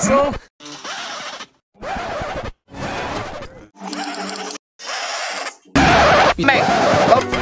Pencil? Mate.